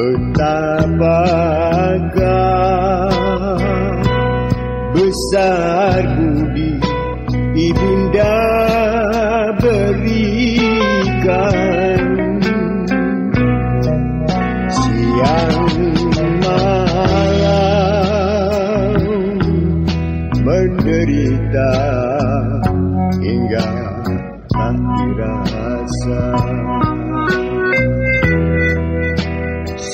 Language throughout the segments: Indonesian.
Betapa besar budi ibunda berikan. Siang malam menderita hingga tak dirasa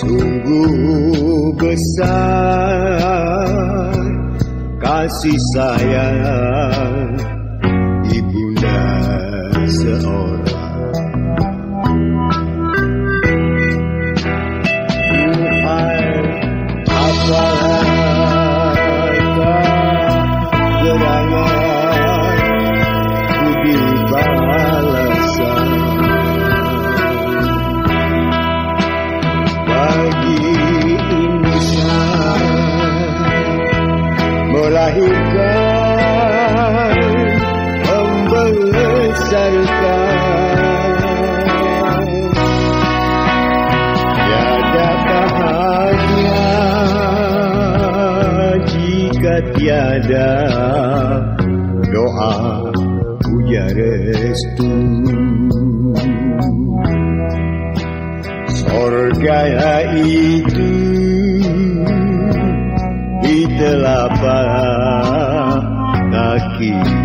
sungguh besar kasih sayang melahirkan membesarkan tiada bahagia jika tiada doa puja restu. Sorga itu di telapak kaki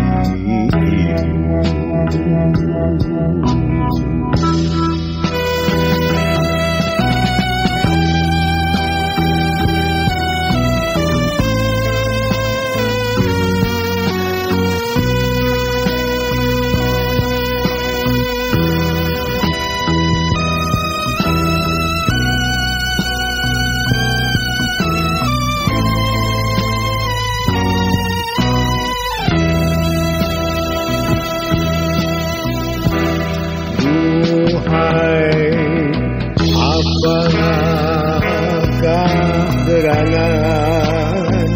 gerangan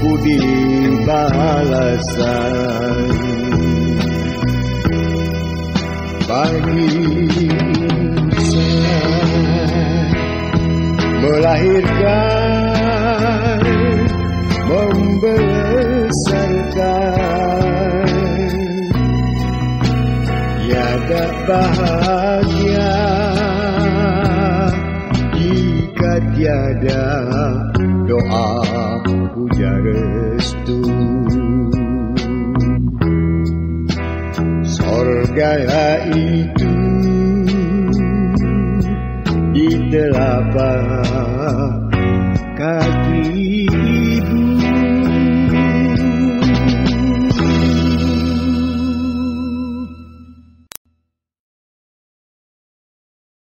budi balasan. Bagi insan melahirkan membesarkan. Tiada bahagia tiada doa puja restu. Sorga itu di telapak kaki